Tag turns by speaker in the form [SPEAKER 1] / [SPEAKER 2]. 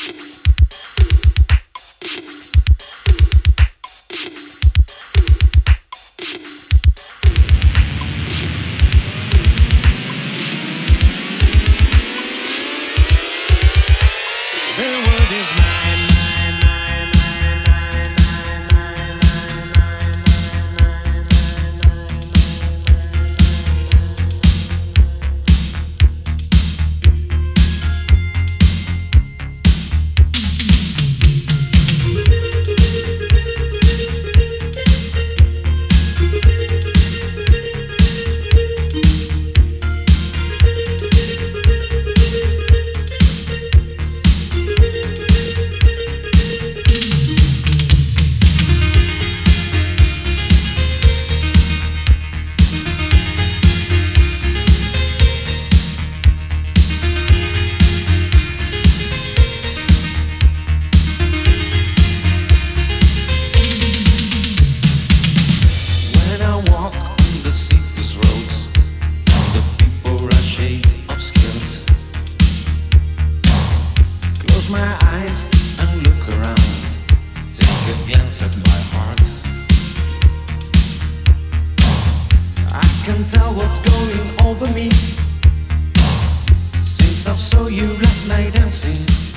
[SPEAKER 1] The world is mine. My eyes and look around. Take a glance at my heart. I can tell what's going over me since I saw you last night dancing.